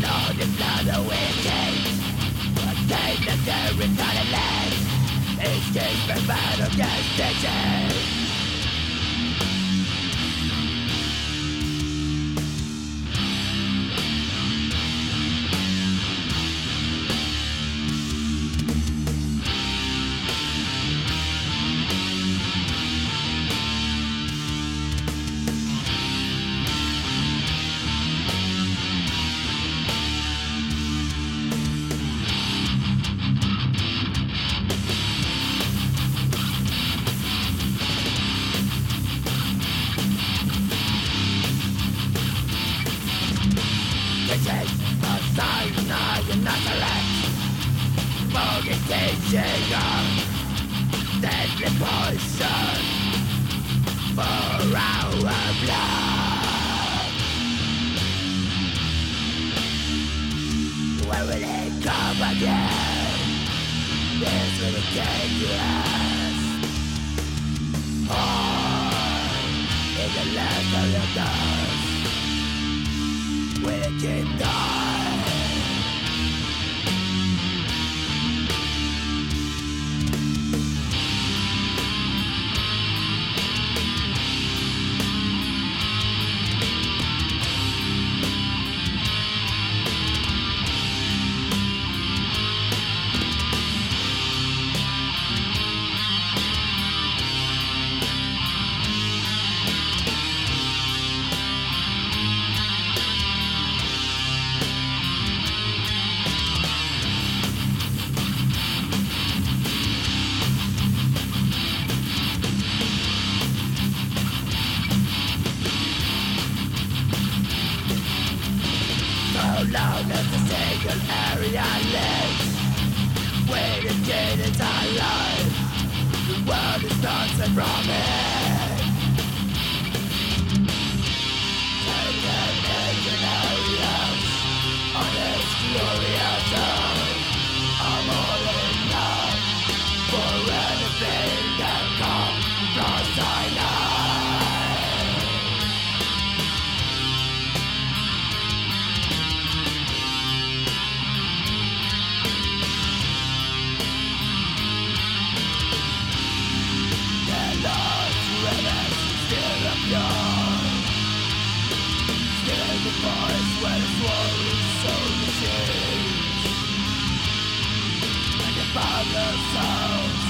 No, this not the wicked. But take the territory land It's just for battle justice Is the Sinai in Nazareth Mortgaging of deadly poison For our blood Where will it come again? This will be dangerous Hard in the land of the dust Wicked die So long as the single area lives When the kid is alive The world is dancing from it Still the voice